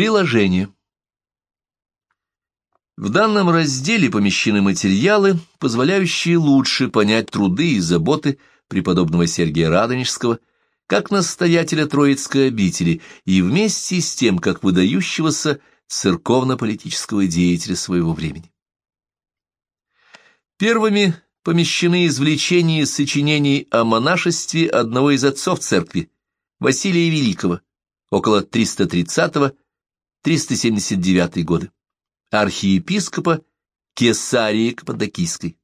Приложение. В данном разделе помещены материалы, позволяющие лучше понять труды и заботы преподобного Сергия Радонежского как настоятеля Троицкой обители и вместе с тем, как выдающегося церковно-политического деятеля своего времени. Первыми помещены извлечения сочинений о монашестве одного из отцов церкви, Василия Великого, около 330 379 годы, архиепископа Кесарии Каппадокийской.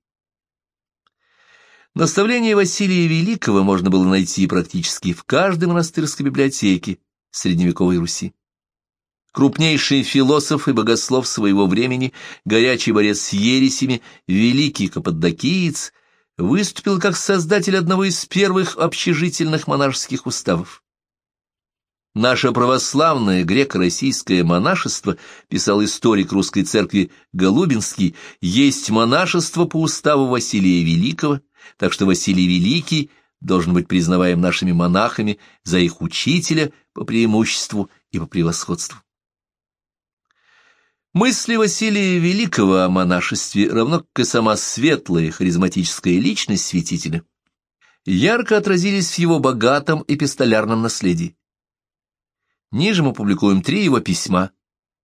Наставление Василия Великого можно было найти практически в каждой монастырской библиотеке средневековой Руси. Крупнейший философ и богослов своего времени, горячий борец с ересями, великий каппадокиец, выступил как создатель одного из первых общежительных монашеских уставов. Наше православное греко-российское монашество, писал историк русской церкви Голубинский, есть монашество по уставу Василия Великого, так что Василий Великий должен быть признаваем нашими монахами за их учителя по преимуществу и по превосходству. Мысли Василия Великого о монашестве, равно как и сама светлая харизматическая личность святителя, ярко отразились в его богатом эпистолярном наследии. Ниже мы публикуем три его письма,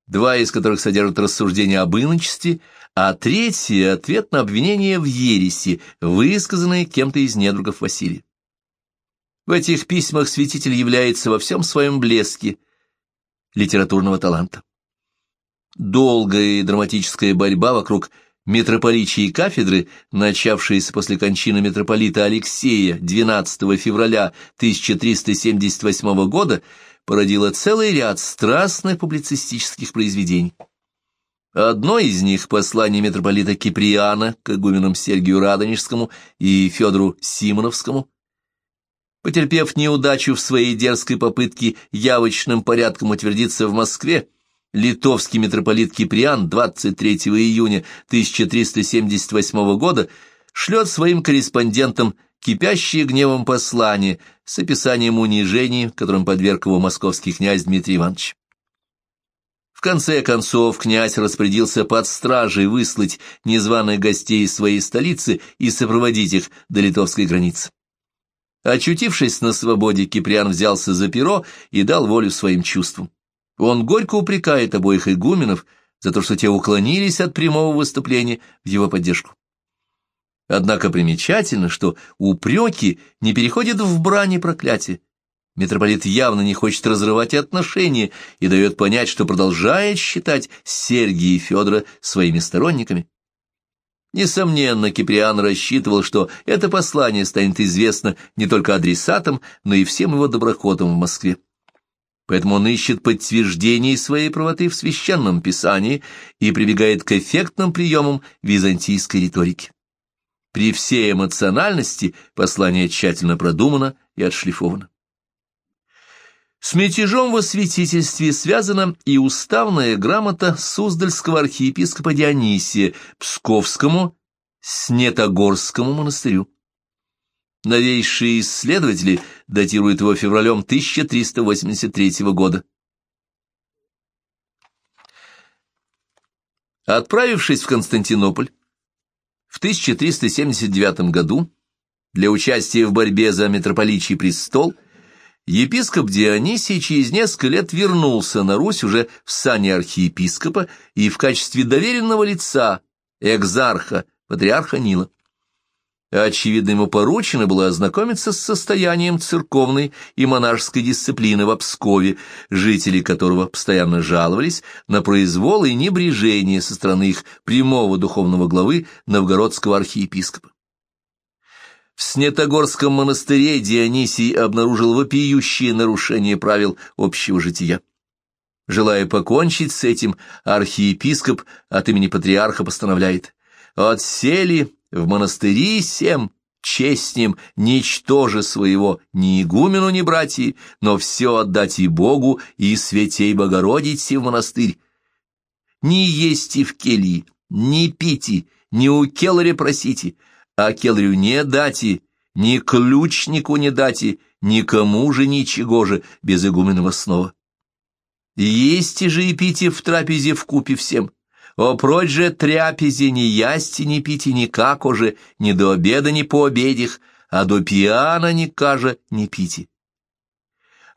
два из которых содержат рассуждения об иночестве, а третье — ответ на обвинение в ереси, высказанное кем-то из недругов Василия. В этих письмах святитель является во всем своем блеске литературного таланта. Долгая и драматическая борьба вокруг митрополичьей кафедры, начавшаяся после кончины митрополита Алексея 12 февраля 1378 года, породила целый ряд страстных публицистических произведений. Одно из них — послание митрополита Киприана к игуменам Сергию Радонежскому и Федору Симоновскому. Потерпев неудачу в своей дерзкой попытке явочным порядком утвердиться в Москве, литовский митрополит Киприан 23 июня 1378 года шлет своим корреспондентам кипящее гневом послание с описанием унижений, которым подверг его московский князь Дмитрий Иванович. В конце концов князь распорядился под стражей выслать незваных гостей из своей столицы и сопроводить их до литовской границы. Очутившись на свободе, Киприан взялся за перо и дал волю своим чувствам. Он горько упрекает обоих игуменов за то, что те уклонились от прямого выступления в его поддержку. Однако примечательно, что упреки не переходят в брань и проклятие. Митрополит явно не хочет разрывать отношения и дает понять, что продолжает считать Сергия и Федора своими сторонниками. Несомненно, Киприан рассчитывал, что это послание станет известно не только адресатам, но и всем его доброхотам в Москве. Поэтому он ищет подтверждение своей правоты в священном писании и прибегает к эффектным приемам византийской риторики. При всей эмоциональности послание тщательно продумано и отшлифовано. С мятежом во святительстве связана и уставная грамота Суздальского архиепископа Дионисия Псковскому Снетогорскому монастырю. Новейшие исследователи датируют его февралем 1383 года. Отправившись в Константинополь, в 1379 году для участия в борьбе за митрополичий престол епископ Дионисий через несколько лет вернулся на Русь уже в сане архиепископа и в качестве доверенного лица экзарха, патриарха Нила. Очевидно, ему поручено было ознакомиться с состоянием церковной и монашеской дисциплины в Пскове, жители которого постоянно жаловались на произвол и небрежение со стороны их прямого духовного главы новгородского архиепископа. В Снетогорском монастыре Дионисий обнаружил вопиющие нарушения правил общего жития. Желая покончить с этим, архиепископ от имени патриарха постановляет «Отсели в монастыри сем, честнем, ничтоже своего, ни игумену, ни братьи, но все отдать и Богу, и святей Богородице в монастырь. Не есть в келье, не пите, не у келаре просите, а келарю не дати, ни ключнику не дати, никому же ничего же без игуменного снова. Есть же и пите в трапезе в купе всем. О, прочь же трапезе не ясти, не пите никак уже, ни до обеда, ни по обедях, а до пьяна ни каже не пите.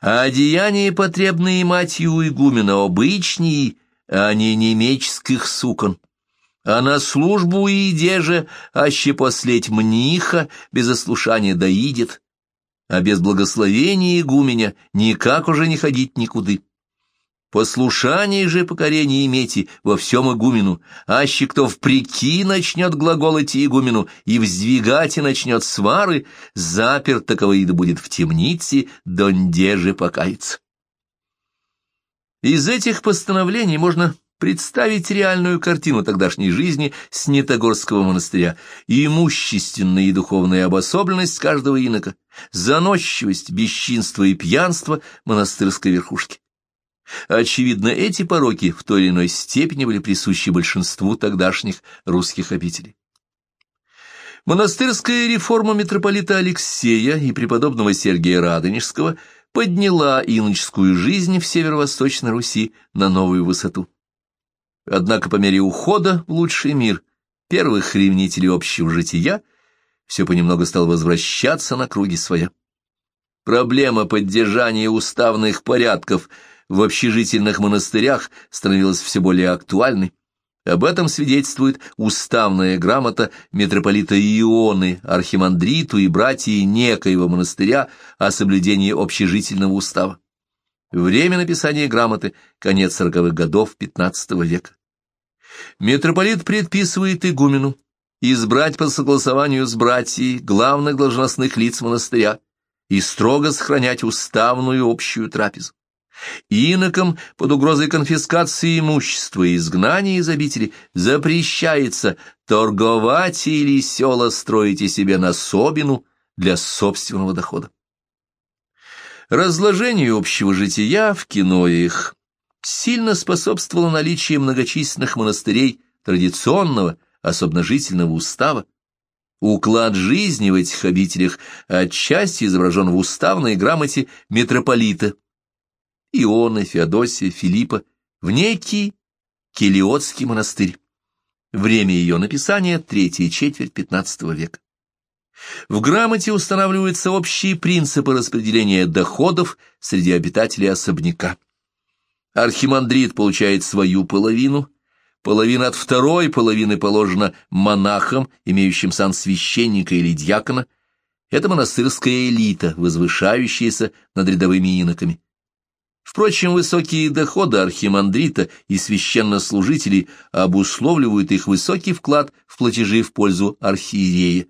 А одеяния потребные матью игумена обычнее, а не немеческих сукон. А на службу иде же, аще последь мниха, без ослушания доидет, а без благословения игуменя никак уже не ходить никуды. Послушание же покорение имейте во всем игумену, аще кто впреки начнет глаголать игумену и вздвигать и начнет свары, запер таковой да будет в темнице, донде же покаяться. Из этих постановлений можно представить реальную картину тогдашней жизни Снитогорского монастыря, имущественная и духовная обособленность каждого инока, заносчивость, бесчинство и пьянство монастырской верхушки. Очевидно, эти пороки в той или иной степени были присущи большинству тогдашних русских обителей. Монастырская реформа митрополита Алексея и преподобного Сергия Радонежского подняла иноческую жизнь в северо-восточной Руси на новую высоту. Однако по мере ухода в лучший мир первых ревнителей общего жития все понемногу стало возвращаться на круги своя. Проблема поддержания уставных порядков – в общежительных монастырях становилась все более актуальной. Об этом свидетельствует уставная грамота митрополита Ионы, архимандриту и братьи некоего монастыря о соблюдении общежительного устава. Время написания грамоты – конец сороковых годов XV века. Митрополит предписывает игумену избрать по согласованию с братьей главных должностных лиц монастыря и строго сохранять уставную общую трапезу. Инокам под угрозой конфискации имущества и изгнания из обители запрещается торговать или села строить себе на собину для собственного дохода. Разложению общего жития в киноях сильно способствовало наличие многочисленных монастырей традиционного, особенно жительного устава. Уклад жизни в этих обителях отчасти изображен в уставной грамоте митрополита – Ионы, Феодосия, Филиппа в некий Келиотский монастырь. Время ее написания – третья четверть XV века. В грамоте устанавливаются общие принципы распределения доходов среди обитателей особняка. Архимандрит получает свою половину, половина от второй половины положена монахам, имеющим сан священника или дьякона. Это монастырская элита, возвышающаяся над рядовыми иноками. Впрочем, высокие доходы архимандрита и священнослужителей обусловливают их высокий вклад в платежи в пользу архиерея.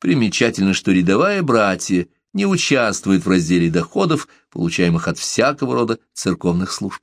Примечательно, что рядовая братья не участвует в разделе доходов, получаемых от всякого рода церковных служб.